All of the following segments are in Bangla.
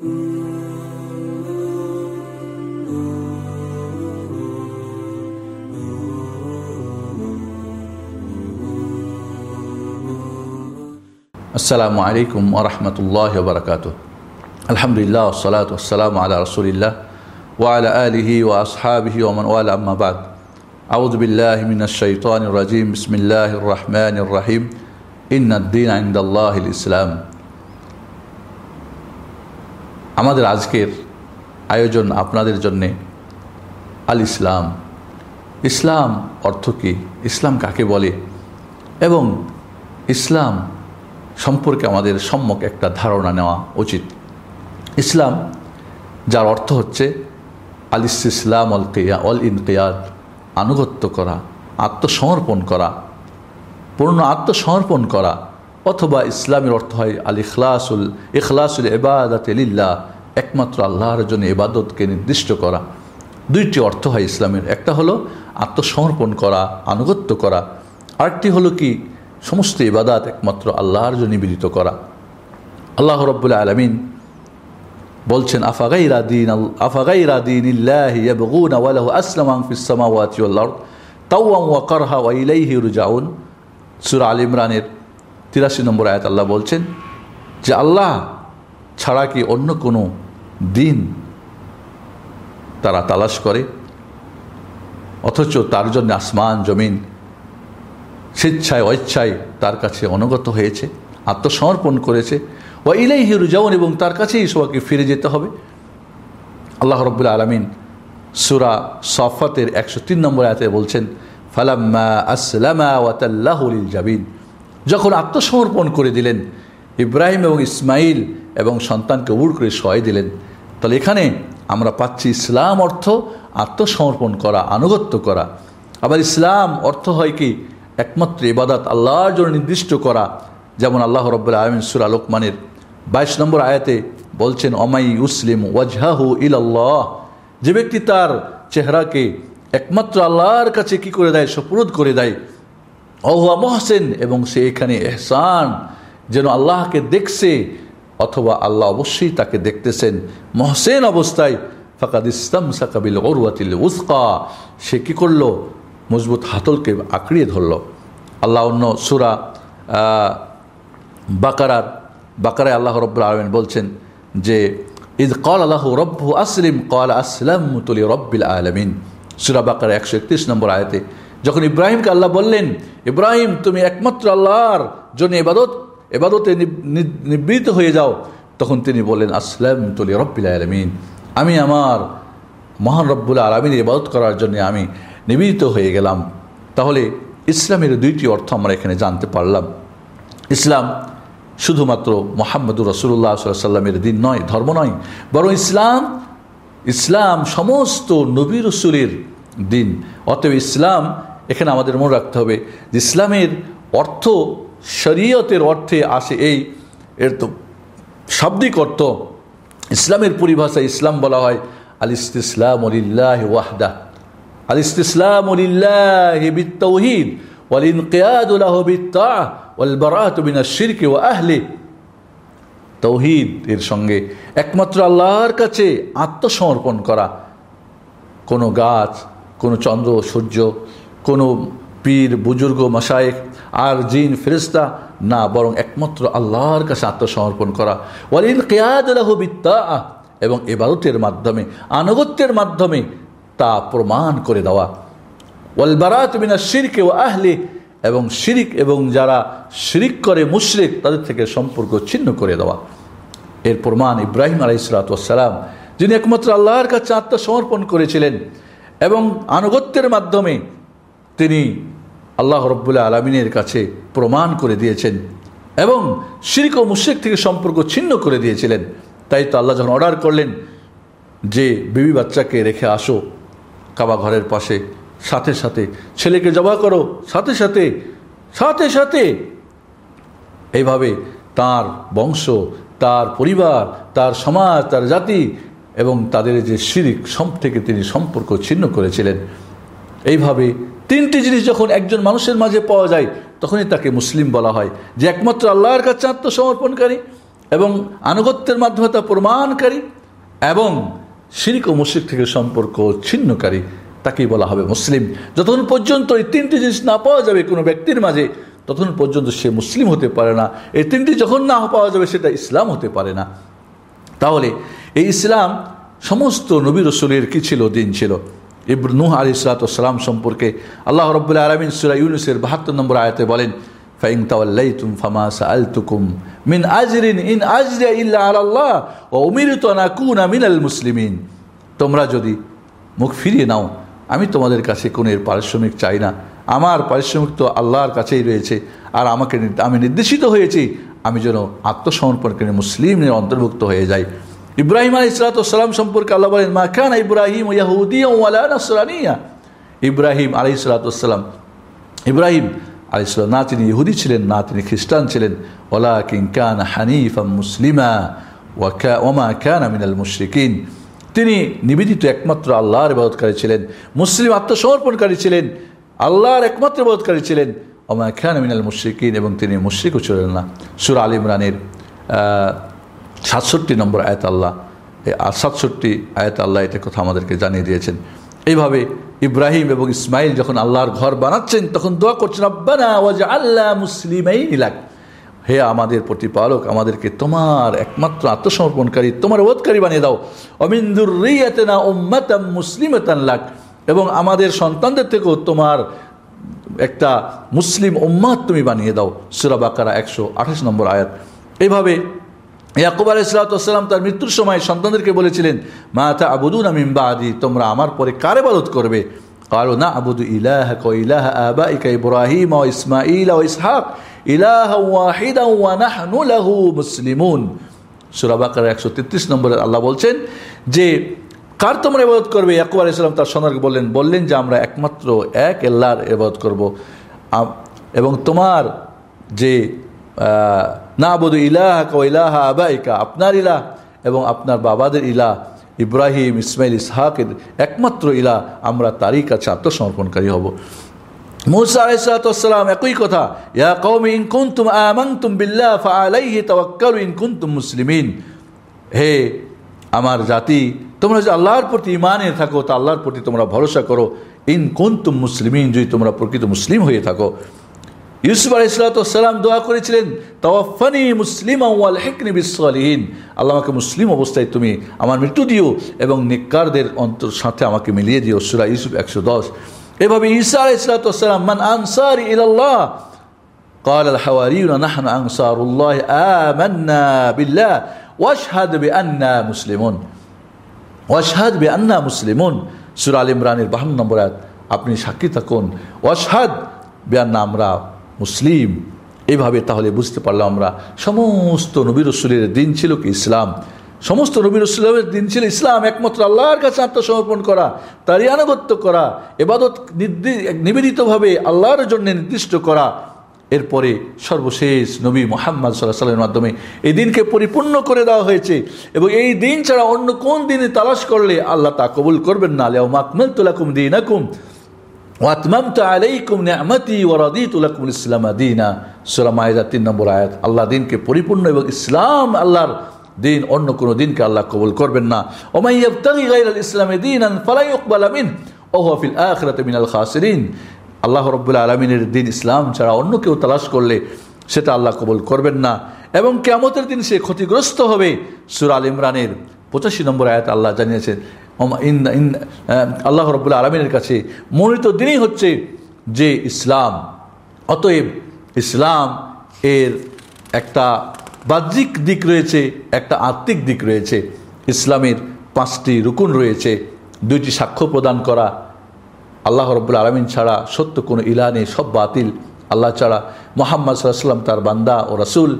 السلام عليكم ورحمة الله وبركاته. الحمد لله والصلاة والسلام على رسول الله وعلى آله وأصحابه ومن والاه أما بعد. أعوذ بالله من الشيطان الرجيم. بسم الله الرحمن الرحيم. إن الدين عند الله الإسلام. আমাদের আজকের আয়োজন আপনাদের জন্যে আল ইসলাম। ইসলাম অর্থ কী? ইসলাম কাকে বলে? এবং ইসলাম সম্পর্কে আমাদের সম্যক একটা ধারণা নেওয়া উচিত। ইসলাম, যার অর্থ হচ্ছে আল ইসলাম অল কেয়া অল ইনকেয়াদ আনুগত্য করা, আত্মসমর্পণ করা, পূর্ণ আত্মসমর্পণ করা। অথবা ইসলামের অর্থ হয় আল ইখলাসুল ইখলাসুল এবাদত লিল্লাহ, একমাত্র আল্লাহর জন্য এবাদতকে নির্দিষ্ট করা। দুইটি অর্থ হয় ইসলামের। একটা হলো আত্মসমর্পণ করা, আনুগত্য করা। আরেকটি হলো কি? সমস্ত ইবাদাত একমাত্র আল্লাহর জন্য নিবেদিত করা। আল্লাহ রব্বুল আলমিন বলছেন আফাগাই দিন আফাগাইরা দিন ইল্লাহিয়াবগুন ওয়ালাহু আসলামাং ওয়া সূরা আল ইমরানের 83 নম্বর আয়াত আল্লাহ বলছেন যে আল্লাহ ছাড়া কি অন্য কোনো দিন তারা তালাশ করে? অথচ তার জন্য আসমান, জমিন স্বেচ্ছায় অইচ্ছায় তার কাছে অনুগত হয়েছে, আত্মসমর্পণ করেছে। ও ইলাই হিরুজাউন এবং তার কাছেই সবাইকে ফিরে যেতে হবে। আল্লাহ রব্বুল্লা আলমিন সুরা সফাতের একশো তিন নম্বর আয়তে বলছেন, ফালাম্মা আসলামা ওয়াতাল্লাহুল জাবিন। যখন আত্মসমর্পণ করে দিলেন, ইব্রাহিম এবং ইসমাইল এবং সন্তানকে উড় করে সহায় দিলেন, তাহলে এখানে আমরা পাচ্ছি ইসলাম অর্থ আত্মসমর্পণ করা, আনুগত্য করা। আবার ইসলাম অর্থ হয় কি? একমাত্র ইবাদাত আল্লাহর জন্য নির্দিষ্ট করা, যেমন আল্লাহ রব্বুল আলমিন সুরা লোকমানের বাইশ নম্বর আয়াতে বলছেন, অমাই উসলিম ওয়াজহাহু ইল আল্লাহ যে ব্যক্তি তার চেহারাকে একমাত্র আল্লাহর কাছে কি করে দেয়? সপুরোধ করে দেয়। অহুয়া মহসেন এবং সে এখানে এহসান, যেন আল্লাহকে দেখছে অথবা আল্লাহ অবশ্যই তাকে দেখতেছেন। মহসেন অবস্থায়, ফাকাদ ইসলাম সাকাবিল ওরওয়াতিল উস্কা, সে কী করল? মজবুত হাতলকে আঁকড়িয়ে ধরল। আল্লাহ অন্য সুরা বাকারার, বাকারায় আল্লাহ রব্বুল আলমিন বলছেন যে, ইদ কল আল্লাহ রব্বু আসলিম কল আসলাম মুতলি রব্বিল আলমিন। সুরা বাকার একশো একত্রিশ নম্বর আয়তে যখন ইব্রাহিমকে আল্লাহ বললেন, ইব্রাহিম, তুমি একমাত্র আল্লাহর জন্য এবাদত এবাদতে নিবৃত হয়ে যাও। তখন তিনি বললেন আসলাম তুলি রব্বিল আলমিন। আমি আমার মহান রব্বুল আলমিনের ইবাদত করার জন্য আমি নিবেদিত হয়ে গেলাম। তাহলে ইসলামের দুইটি অর্থ আমরা এখানে জানতে পারলাম। ইসলাম শুধুমাত্র মোহাম্মদুর রসুল্লাহ সাল্লামের দিন নয়, ধর্ম নয়। বরং ইসলাম ইসলাম সমস্ত নবী রসুলের দিন। অতএব ইসলাম এখানে আমাদের মনে রাখতে হবে যে ইসলামের অর্থ, শরীয়তের অর্থে আসে এই, এর তো শাব্দিক অর্থ। ইসলামের পরিভাষায় ইসলাম বলা হয় আল ইসতিসলাম অলিল্লাহ ওয়াহদা। আল ইসতিসলাম অলিল্লাহ বিত্তৌহিদ ওয়াল ইনকেয়াদুল্লাহ বিত্তা ওয়াল বারাত বিনা শিরকে ও আহলে তৌহিদ এর সঙ্গে একমাত্র আল্লাহর কাছে আত্মসমর্পণ করা। কোনো গাছ, কোনো চন্দ্র, সূর্য কোনো পীর, বুজুর্গ মশায়েক আর জিন ফেরিস্তা না, বরং একমাত্র আল্লাহর কাছে আত্মসমর্পণ করা। ওয়ালিন কেয়াদ বিত্তা এবং এবারতের মাধ্যমে, আনুগত্যের মাধ্যমে তা প্রমাণ করে দেওয়া। ওয়ালবারাত মিনা শিরকে ও আহলে, এবং শিরিক এবং যারা শিরিক করে মুশরিক, তাদের থেকে সম্পর্ক ছিন্ন করে দেওয়া। এর প্রমাণ ইব্রাহিম আলাইসালাম যিনি একমাত্র আল্লাহর কাছে আত্মসমর্পণ করেছিলেন, এবং আনুগত্যের মাধ্যমে তিনি আল্লাহ রব্বুল্লাহ আলমিনের কাছে প্রমাণ করে দিয়েছেন এবং শিরিক ও মুশ্রিক থেকে সম্পর্ক ছিন্ন করে দিয়েছিলেন। তাই তো আল্লাহ যখন অর্ডার করলেন যে, বিবি বাচ্চাকে রেখে আসো কাবা ঘরের পাশে, সাথে সাথে ছেলেকে জবা করো, সাথে সাথে সাথে সাথে। এইভাবে তার বংশ, তার পরিবার, তার সমাজ, তার জাতি এবং তাদের যে শিরিক সব থেকে তিনি সম্পর্ক ছিন্ন করেছিলেন। এইভাবে তিনটি জিনিস যখন একজন মানুষের মাঝে পাওয়া যায়, তখনই তাকে মুসলিম বলা হয়। যে একমাত্র আল্লাহর কাছে আত্মসমর্পণকারী এবং আনুগত্যের মাধ্যমে তা প্রমাণকারী এবং শিরিক ও মুশিক থেকে সম্পর্ক ছিন্নকারী, তাকেই বলা হবে মুসলিম। যতক্ষণ পর্যন্ত এই তিনটি জিনিস না পাওয়া যাবে কোনো ব্যক্তির মাঝে, ততক্ষণ পর্যন্ত সে মুসলিম হতে পারে না। এই তিনটি যখন না পাওয়া যাবে, সেটা ইসলাম হতে পারে না। তাহলে এই ইসলাম সমস্ত নবী রসুলের কি ছিল, দিন ছিল? ইব্র নুহ আলী ইসলাতাম সম্পর্কে আল্লাহ রব্বুল্লাহ আলমিন সুরা ইউনুসের বাহাত্তর নম্বর আয়তে বলেন ফামা সাআলতুকুম মিন আজরিন ইন উমিরতু আন আকুনা মিনাল মুসলিমিন। তোমরা যদি মুখ ফিরিয়ে নাও, আমি তোমাদের কাছে কোনো এর পারিশ্রমিক চাই না। আমার পারিশ্রমিক তো আল্লাহর কাছেই রয়েছে, আর আমাকে আমি নির্দেশিত হয়েছি, আমি যেন আত্মসমর্পণ করে মুসলিমের অন্তর্ভুক্ত হয়ে যাই। ইব্রাহিম আলী ইসলাতাম সম্পর্কে আল্লাহ বলেন, মা খান ইব্রাহিম ইয়াহুদিয়া ইব্রাহিম আলী ইসলাতাম ইব্রাহিম আলী ইসলাম না তিনি ইহুদি ছিলেন, না তিনি খ্রিস্টান ছিলেন। ওলা কিং কান হানিফা মুসলিমা ওমা খান আমিনাল মুশরিকিন। তিনি নিবেদিত একমাত্র আল্লাহর ইবাদতকারী ছিলেন, মুসলিম আত্মসমর্পণকারী ছিলেন, আল্লাহর একমাত্র ইবাদতকারী ছিলেন। ওমা খান আমিনাল মুশরিকিন, এবং তিনি মুশরিকও ছিলেন না। সুর আল ইমরানের সাতষট্টি নম্বর আয়াত আল্লাহ আর সাতষট্টি আয়াত আল্লাহ এটা কথা আমাদেরকে জানিয়ে দিয়েছেন। এইভাবে ইব্রাহিম এবং ইসমাইল যখন আল্লাহর ঘর বানাচ্ছেন, তখন দোয়া করছেন আব্বানা ওয়াজ আল্লাহ মুসলিমাই ইলাক হে আমাদের প্রতিপালক, আমাদেরকে তোমার একমাত্র আত্মসমর্পণকারী, তোমার বোধকারী বানিয়ে দাও। অমিন্দুর রিয়াতেনা উম্মাতাম মুসলিমাতান লাক। এবং আমাদের সন্তানদের থেকেও তোমার একটা মুসলিম উম্মাদ তুমি বানিয়ে দাও। সুরা বাকারা একশো আঠাশ নম্বর আয়াত। এইভাবে ইয়াকুব আলাই ইসলাতাম তার মৃত্যুর সময় সন্তানদেরকে বলেছিলেন, মা তা আবুদুন আমিম্বা আদি তোমরা আমার পরে কারে বাদত করবে? আবা ইকা ইব্রাহিম ও ইসমাইল ও ইসহাক, ইলাহ ওয়াহিদা ওয়া নাহনু লাহু মুসলিমুন। সূরা বাকারা 133 নম্বরে আল্লাহ বলছেন যে, কার তোমরা ইবাদত করবে? ইয়াকুব আলাইহিস সালাম তার সন্তানকে বললেন বললেন যে, আমরা একমাত্র এক আল্লাহর ইবাদত করব। এবং তোমার যে না বধু ইলাহ ইলাহা আবাইকা, আপনার ইলাহ এবং আপনার বাবাদের ইলাহ। ইব্রাহিম, ইসমাইল, ইসহাকের একমাত্র ইলা আমরা তারই কাছে আত্মসমর্পণকারী হব। মুসা একই কথা, ইয়া কৌম ইন কুনতুম আমানতুম বিল্লাহ ফাআলাইহি তাওয়াক্কালু ইন কুনতুম মুসলিমিন। হে আমার জাতি, তোমরা যে আল্লাহর প্রতি ইমানে থাকো, তা আল্লাহর প্রতি তোমরা ভরসা করো। ইন কুনতুম মুসলিমিন, যদি তোমরা প্রকৃত মুসলিম হয়ে থাকো। ইউসুফ আলাই সালাতাম দোয়া করেছিলেন তাওয়াফানি মুসলিম আউ্ল হেকনি বিশ্বহীন আল্লাহ আমাকে মুসলিম অবস্থায় তুমি আমার মৃত্যু দিও এবং নিকারদের অন্তর সাথে আমাকে মিলিয়ে দিও সুরা ইউসুফ একশো দশ এভাবে ঈসা আলাই সালাতাম মান আনসার ইল্লাহ قال الحواريون نحن أنصار الله آمنا بالله واشهد بأننا مسلمون ওয়াশহাদ বে আন্না মুসলিমুন সুর আল ইমরানের বাহান্ন নম্বর আপনি সাক্ষী থাকুন ওয়াশহাদ বে আন্না আমরা মুসলিম। এইভাবে তাহলে বুঝতে পারলাম আমরা, সমস্ত নবীর রসুলের দিন ছিল কি ইসলাম? সমস্ত নবীর রসুলের দিন ছিল ইসলাম, একমাত্র আল্লাহর কাছে আত্মসমর্পণ করা, তারই আনুগত্য করা, এবাদত নিবেদিতভাবে আল্লাহর জন্য নির্দিষ্ট করা। এরপরে সর্বশেষ নবী মোহাম্মদ সাল্লাহ সাল্লামের মাধ্যমে এই দিনকে পরিপূর্ণ করে দেওয়া হয়েছে এবং এই দিন ছাড়া অন্য কোন দিনে তালাশ করলে আল্লাহ তা কবুল করবেন না। আলিয়া মাকমেল তুলাকুম দিন আকুম নম্বর আয়াত। আল্লাহ দিনকে পরিপূর্ণ এবং ইসলাম আল্লাহর দিন, অন্য কোনো দিনকে আল্লাহ কবুল করবেন না। ইসলামি দীনান ফালা ইউকবাল মিন ওয়া হুয়া ফিল আখিরাতি মিনাল খাসিরিন। আল্লাহ রব্বুল্লাহ আলমিনের দিন ইসলাম ছাড়া অন্য কেউ তালাশ করলে সেটা আল্লাহ কবুল করবেন না। এবং কেমতের দিন সে ক্ষতিগ্রস্ত হবে, সুর আল ইমরানের পঁচাশি নম্বর আয়াত আল্লাহ জানিয়েছেন আল্লাহ রব্বুল্লাহ আলমিনের কাছে মনোনীত দিনই হচ্ছে যে ইসলাম। অতএব ইসলাম এর একটা বাহ্যিক দিক রয়েছে, একটা আত্মিক দিক রয়েছে। ইসলামের পাঁচটি রুকুন রয়েছে, দুইটি সাক্ষ্য প্রদান করা। আল্লাহ রব্বুল আলমিন ছাড়া সত্য কোনো ইলা নেই, সব বাতিল। আল্লাহ ছাড়া মোহাম্মদ সাল্লাম তার বান্দা ও রাসুল।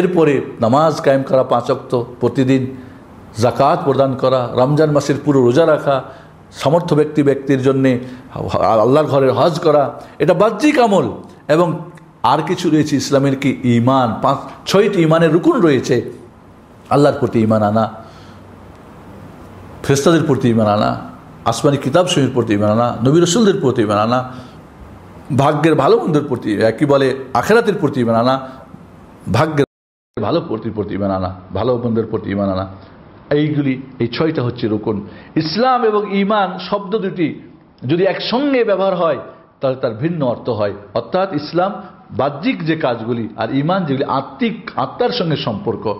এরপরে নামাজ কায়েম করা পাঁচ অক্ত প্রতিদিন। জাকাত প্রদান করা, রমজান মাসের পুরো রোজা রাখা, সমর্থ ব্যক্তি ব্যক্তির জন্যে আল্লাহর ঘরের হজ করা, এটা বাহ্যিক আমল। এবং আর কিছু রয়েছে ইসলামের কি ইমান পাঁচ, ছয়টি ইমানের রুকুন রয়েছে, আল্লাহর প্রতি ইমান আনা ফেস্তাদের প্রতি ইমান আনা, আসমানি কিতাব সমীর প্রতি ইমান আনা, নবী রসুলদের প্রতি ইমান আনা, ভাগ্যের ভালো মন্দের প্রতি একই বলে, আখেরাতের প্রতি ইমান আনা, ভাগ্যের ভালো প্রতি প্রতি ইমান আনা, ভালো বন্ধুর প্রতি ইমান আনা। এইগুলি, এই ছয়টা হচ্ছে রুকুন। ইসলাম এবং ইমান শব্দ দুটি, যদি একসঙ্গে ব্যবহার হয়, তাহলে তার ভিন্ন অর্থ হয়। অর্থাৎ ইসলাম বাহ্যিক যে কাজগুলি আর ইমান যেগুলি আত্মিক, আত্মার সঙ্গে সম্পর্ক।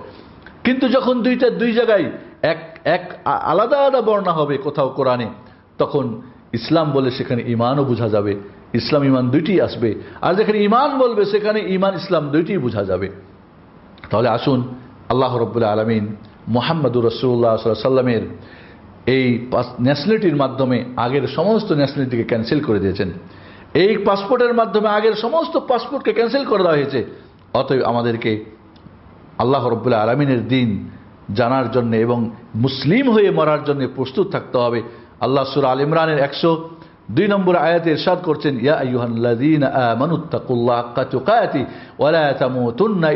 কিন্তু যখন দুইটা, দুই জায়গায় এক এক আলাদা আলাদা বর্ণা হবে কোথাও কোরআনে, তখন ইসলাম বলে সেখানে ইমানও বোঝা যাবে। ইসলাম ইমান দুইটি আসবে। আর যেখানে ইমান বলবে, সেখানে ইমান ইসলাম দুইটি বোঝা যাবে। তাহলে আসুন, আল্লাহ রব্বুল্লা আলমিন মোহাম্মদুর রসুল্লাহ সাল্লামের এই ন্যাশনালিটির মাধ্যমে আগের সমস্ত ন্যাশনালিটিকে ক্যান্সেল করে দিয়েছেন। এই পাসপোর্টের মাধ্যমে আগের সমস্ত পাসপোর্টকে ক্যান্সেল করে দেওয়া হয়েছে। অতএব আমাদেরকে আল্লাহ রব্বুল্লাহ আলমিনের দিন জানার জন্য এবং মুসলিম হয়ে মরার জন্য প্রস্তুত থাকতে হবে। আল্লাহ সুর আল ইমরানের একশো দুই নম্বর আয়াতে ইরশাদ করছেন, ইয়া আইয়ুহাল্লাযীনা আমানুত্তাকুল্লাহ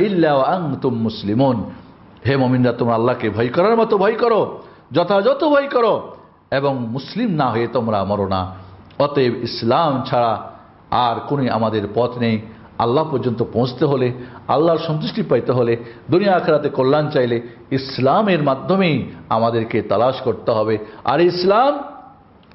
ইল্লা হে মুমিনরা, তোমরা আল্লাহকে ভয় করার মতো ভয় করো, যথাযথ ভয় করো, এবং মুসলিম না হয়ে তোমরা মরো না। অতএব ইসলাম ছাড়া আর কোনো আমাদের পথ নেই। আল্লাহ পর্যন্ত পৌঁছতে হলে, আল্লাহর সন্তুষ্টি পাইতে হলে, দুনিয়া আখেরাতে কল্যাণ চাইলে ইসলামের মাধ্যমেই আমাদেরকে তালাশ করতে হবে। আর ইসলাম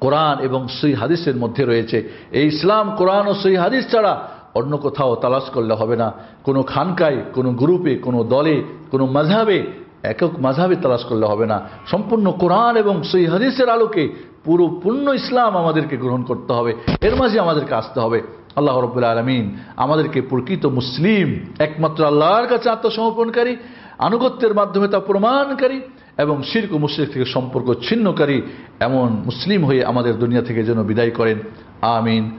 কোরআন এবং সই হাদিসের মধ্যে রয়েছে। এই ইসলাম, কোরআন ও সই হাদিস ছাড়া অন্য কোথাও তালাশ করলে হবে না। কোনো খানকায়, কোনো গ্রুপে, কোনো দলে, কোনো মাঝাবে একক মাঝাবে তালাশ করলে হবে না। সম্পূর্ণ কোরআন এবং সই হাদিসের আলোকে পুরো পূর্ণ ইসলাম আমাদেরকে গ্রহণ করতে হবে। এর মাঝে আমাদেরকে আসতে হবে। আল্লাহ রব্বুল আলমিন আমাদেরকে প্রকৃত মুসলিম, একমাত্র আল্লাহর কাছে আত্মসমর্পণকারী, আনুগত্যের মাধ্যমে তা প্রমাণকারী এবং শির্ক মুশ্রিক থেকে সম্পর্ক ছিন্নকারী এমন মুসলিম হয়ে আমাদের দুনিয়া থেকে যেন বিদায় করেন। আমিন।